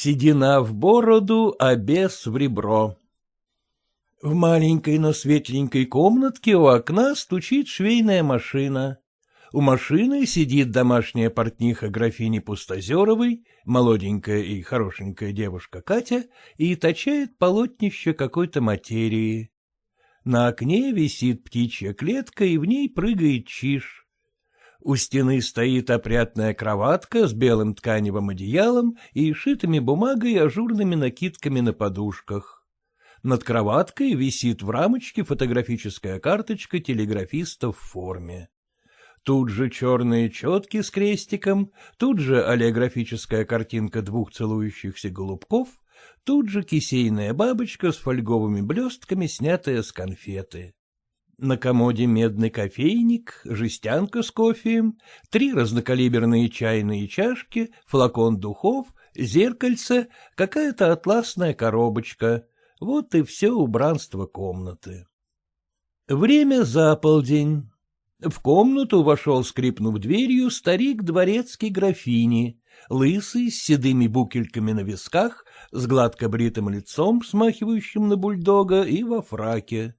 Седина в бороду, а бес в ребро. В маленькой, но светленькой комнатке у окна стучит швейная машина. У машины сидит домашняя портниха графини Пустозеровой, молоденькая и хорошенькая девушка Катя, и точает полотнище какой-то материи. На окне висит птичья клетка, и в ней прыгает чиж. У стены стоит опрятная кроватка с белым тканевым одеялом и шитыми бумагой и ажурными накидками на подушках. Над кроваткой висит в рамочке фотографическая карточка телеграфиста в форме. Тут же черные четки с крестиком, тут же олеографическая картинка двух целующихся голубков, тут же кисейная бабочка с фольговыми блестками, снятая с конфеты. На комоде медный кофейник, жестянка с кофеем, три разнокалиберные чайные чашки, флакон духов, зеркальце, какая-то атласная коробочка. Вот и все убранство комнаты. Время за полдень. В комнату вошел, скрипнув дверью, старик дворецкий графини, лысый, с седыми букельками на висках, с гладко бритым лицом, смахивающим на бульдога, и во фраке.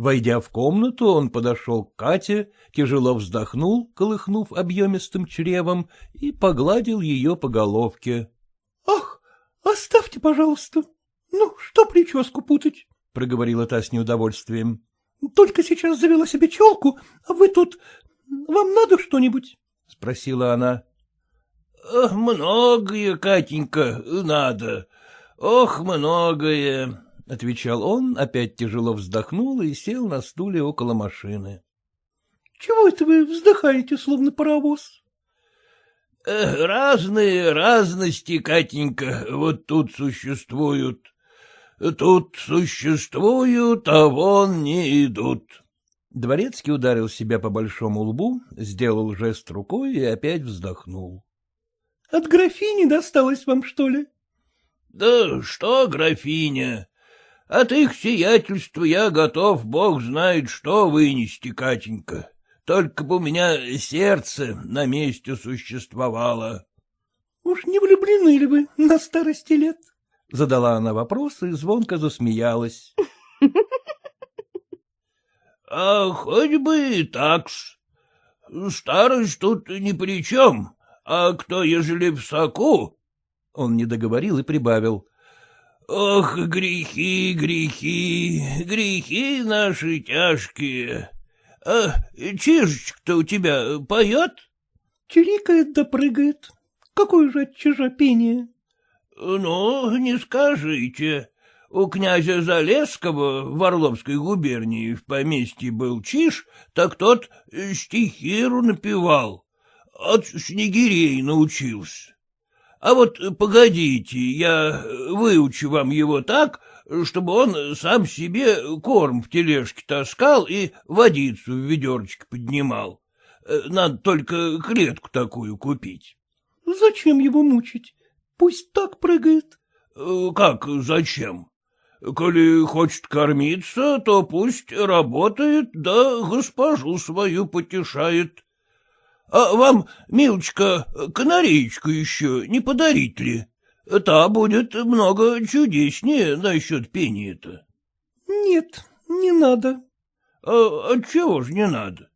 Войдя в комнату, он подошел к Кате, тяжело вздохнул, колыхнув объемистым чревом, и погладил ее по головке. — Ах, оставьте, пожалуйста. Ну, что прическу путать? — проговорила та с неудовольствием. — Только сейчас завела себе челку, а вы тут... Вам надо что-нибудь? — спросила она. — Многое, Катенька, надо. Ох, многое, — отвечал он, опять тяжело вздохнул и сел на стуле около машины. — Чего это вы вздыхаете, словно паровоз? — Разные разности, Катенька, вот тут существуют. Тут существуют, а вон не идут. Дворецкий ударил себя по большому лбу, сделал жест рукой и опять вздохнул. — От графини досталось вам, что ли? — Да что графиня? От их сиятельства я готов, бог знает, что вынести, Катенька. Только бы у меня сердце на месте существовало. — Уж не влюблены ли вы на старости лет? — задала она вопрос и звонко засмеялась. — А хоть бы и так-с. Старость тут ни при чем, а кто, ежели в соку... Он не договорил и прибавил. Ох, грехи, грехи, грехи наши тяжкие. А чижечка-то у тебя поет? Чирикает да прыгает. Какое же от чижа пение? Ну, не скажите. У князя Залесского в Орловской губернии в поместье был чиж, так тот стихиру напевал. От снегирей научился. А вот погодите, я выучу вам его так, чтобы он сам себе корм в тележке таскал и водицу в ведерочке поднимал. Надо только клетку такую купить. — Зачем его мучить? Пусть так прыгает. — Как зачем? Коли хочет кормиться, то пусть работает, да госпожу свою потешает. А вам, милочка, канареечку еще не подарить ли? Та будет много чудеснее насчет пения-то. — Нет, не надо. — А отчего ж не надо?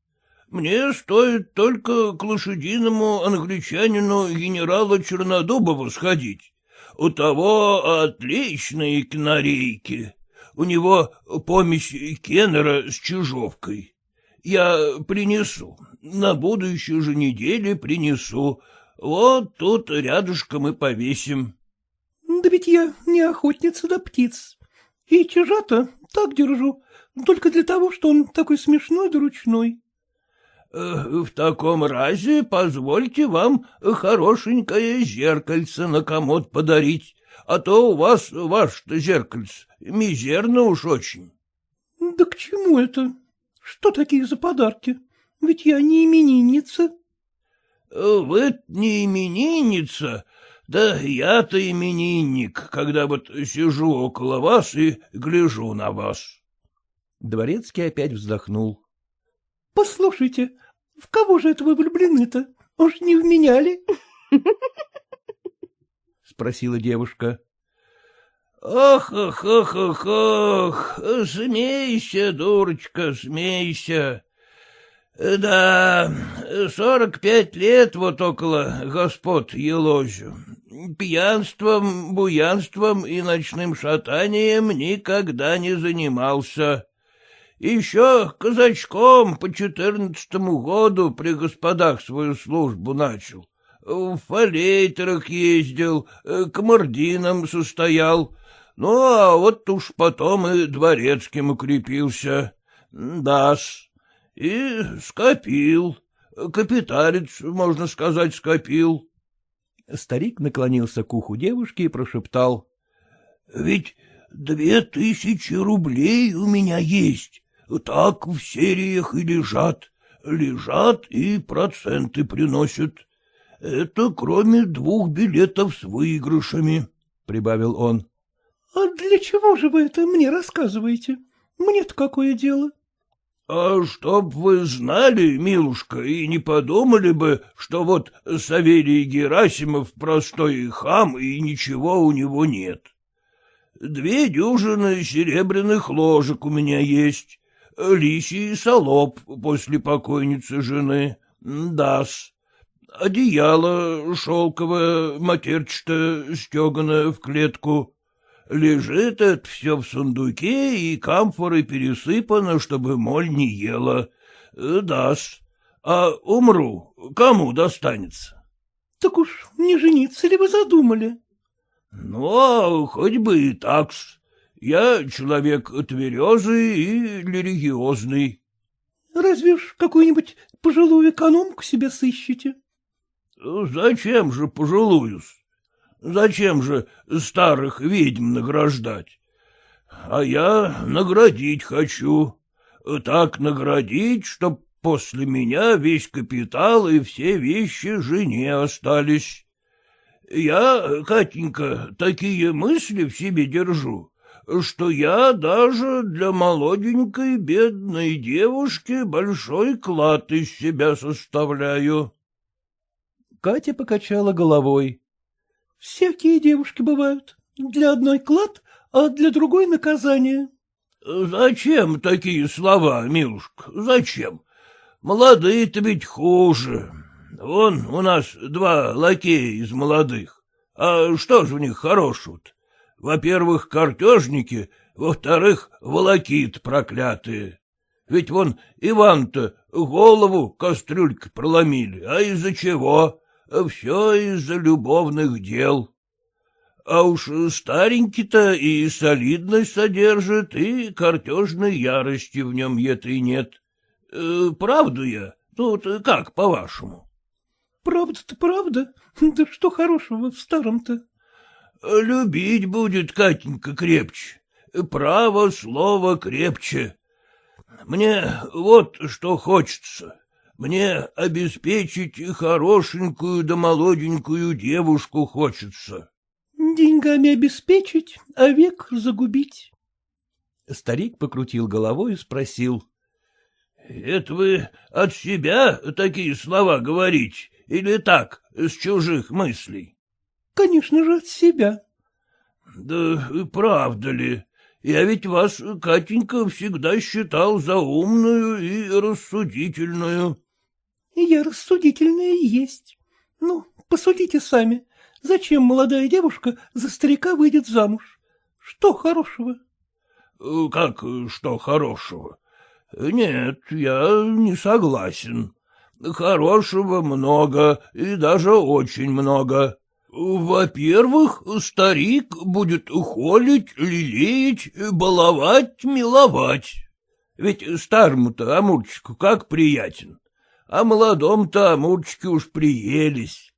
Мне стоит только к лошадиному англичанину генерала Чернодубову сходить. У того отличные канарейки. У него помесь Кеннера с чужовкой. Я принесу, на будущую же неделе принесу. Вот тут рядышком и повесим. — Да ведь я не охотница до птиц. И чижата так держу, только для того, что он такой смешной да ручной. Э, — В таком разе позвольте вам хорошенькое зеркальце на комод подарить, а то у вас ваше-то зеркальце мизерно уж очень. — Да к чему это? Что такие за подарки? Ведь я не именинница. Э, — Вы не именинница, да я-то именинник, когда вот сижу около вас и гляжу на вас. Дворецкий опять вздохнул. — Послушайте, в кого же это вы влюблены-то? Уж не в меня ли? спросила девушка. — Ох, ох, ох, ох, ох, смейся, дурочка, смейся. Да, сорок пять лет вот около господ елозю. Пьянством, буянством и ночным шатанием никогда не занимался. Еще казачком по четырнадцатому году при господах свою службу начал. В фалейтерах ездил, к мординам состоял, ну, а вот уж потом и дворецким укрепился. Дас. И скопил. Капиталец, можно сказать, скопил. Старик наклонился к уху девушки и прошептал. — Ведь две тысячи рублей у меня есть. Так в сериях и лежат. Лежат и проценты приносят. Это кроме двух билетов с выигрышами, — прибавил он. — А для чего же вы это мне рассказываете? Мне-то какое дело? — А чтоб вы знали, милушка, и не подумали бы, что вот Савелий Герасимов простой хам, и ничего у него нет. Две дюжины серебряных ложек у меня есть, лисий солоб после покойницы жены, дас, одеяло шелковое, матерчато стеганое в клетку, Лежит это все в сундуке, и камфоры пересыпано, чтобы моль не ела. Э, даст. А умру, кому достанется? — Так уж не жениться ли вы задумали? — Ну, а хоть бы и так -с. Я человек тверезый и религиозный. — Разве ж какую-нибудь пожилую экономку себе сыщете? — Зачем же пожилую-с? Зачем же старых ведьм награждать? А я наградить хочу. Так наградить, чтоб после меня весь капитал и все вещи жене остались. Я, Катенька, такие мысли в себе держу, что я даже для молоденькой бедной девушки большой клад из себя составляю. Катя покачала головой. — Всякие девушки бывают. Для одной клад, а для другой наказание. — Зачем такие слова, милушка, зачем? Молодые-то ведь хуже. Вон у нас два лакея из молодых. А что ж в них хорошего-то? Во-первых, картежники, во-вторых, волокит проклятые. Ведь вон Иван-то голову кастрюлькой проломили, а из-за чего? Все из-за любовных дел. А уж старенький-то и солидность содержит, и картежной ярости в нем этой нет. Э, правду я? Тут как, по-вашему? — Правда-то правда. Да что хорошего в старом-то? — Любить будет Катенька крепче. Право слово крепче. Мне вот что хочется. Мне обеспечить хорошенькую да молоденькую девушку хочется. — Деньгами обеспечить, а век загубить. Старик покрутил головой и спросил. — Это вы от себя такие слова говорите или так, с чужих мыслей? — Конечно же, от себя. — Да правда ли? Я ведь вас, Катенька, всегда считал за умную и рассудительную. — Я рассудительная есть. Ну, посудите сами. Зачем молодая девушка за старика выйдет замуж? Что хорошего? — Как что хорошего? Нет, я не согласен. Хорошего много, и даже очень много. Во-первых, старик будет холить, лелеять, баловать, миловать. Ведь старому-то Амурчику как приятен а молодом-то амурчики уж приелись.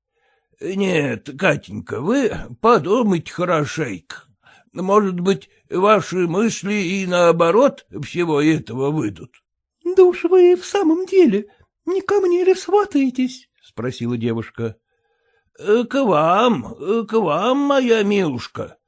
Нет, Катенька, вы подумайте хорошенько. Может быть, ваши мысли и наоборот всего этого выйдут. — Да уж вы в самом деле не ко мне ли сватаетесь? — спросила девушка. — К вам, к вам, моя милушка.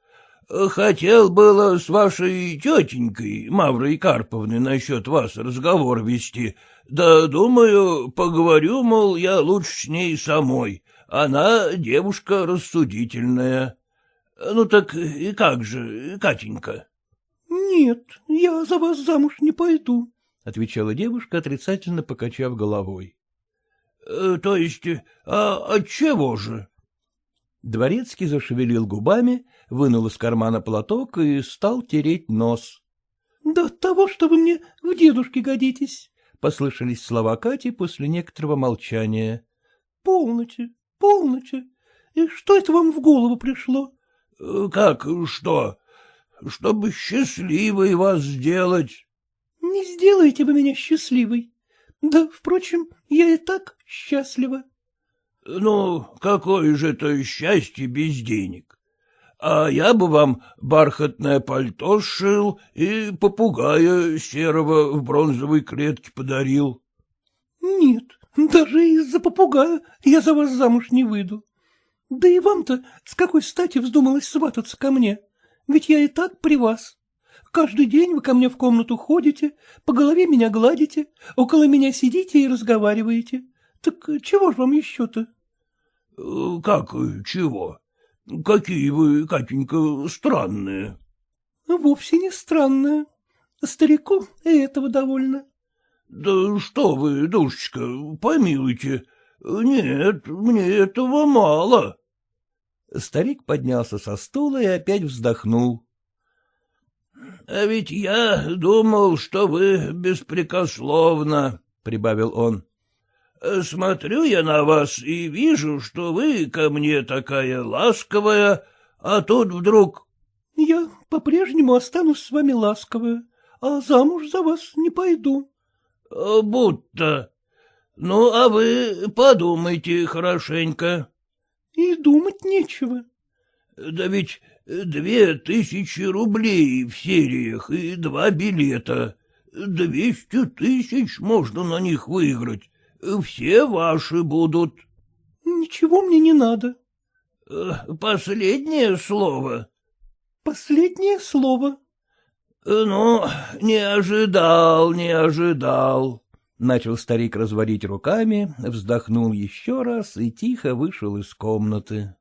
Хотел было с вашей тетенькой, Маврой Карповной, насчет вас разговор вести, да, думаю, поговорю, мол, я лучше с ней самой. Она девушка рассудительная. Ну так и как же, Катенька? — Нет, я за вас замуж не пойду, — отвечала девушка, отрицательно покачав головой. Э, — То есть, а от чего же? Дворецкий зашевелил губами, вынул из кармана платок и стал тереть нос. — Да от того, что вы мне в дедушке годитесь, — послышались слова Кати после некоторого молчания. — Полноте, полноте. И что это вам в голову пришло? — Как что? Чтобы счастливой вас сделать. — Не сделаете вы меня счастливой. Да, впрочем, я и так счастлива. — Ну, какое же это счастье без денег? А я бы вам бархатное пальто сшил и попугая серого в бронзовой клетке подарил. — Нет, даже из-за попугая я за вас замуж не выйду. Да и вам-то с какой стати вздумалось свататься ко мне? Ведь я и так при вас. Каждый день вы ко мне в комнату ходите, по голове меня гладите, около меня сидите и разговариваете. Так чего ж вам еще-то? Э, — Как чего? Какие вы, Катенька, странные. — Вовсе не странные. Старику и этого довольно. — Да что вы, душечка, помилуйте. Нет, мне этого мало. Старик поднялся со стула и опять вздохнул. — А ведь я думал, что вы беспрекословно, — прибавил он. — Смотрю я на вас и вижу, что вы ко мне такая ласковая, а тут вдруг... — Я по-прежнему останусь с вами ласковая, а замуж за вас не пойду. — Будто. Ну, а вы подумайте хорошенько. — И думать нечего. — Да ведь две тысячи рублей в сериях и два билета. Двести тысяч можно на них выиграть. Все ваши будут. — Ничего мне не надо. — Последнее слово. — Последнее слово. — Ну, не ожидал, не ожидал. Начал старик разводить руками, вздохнул еще раз и тихо вышел из комнаты.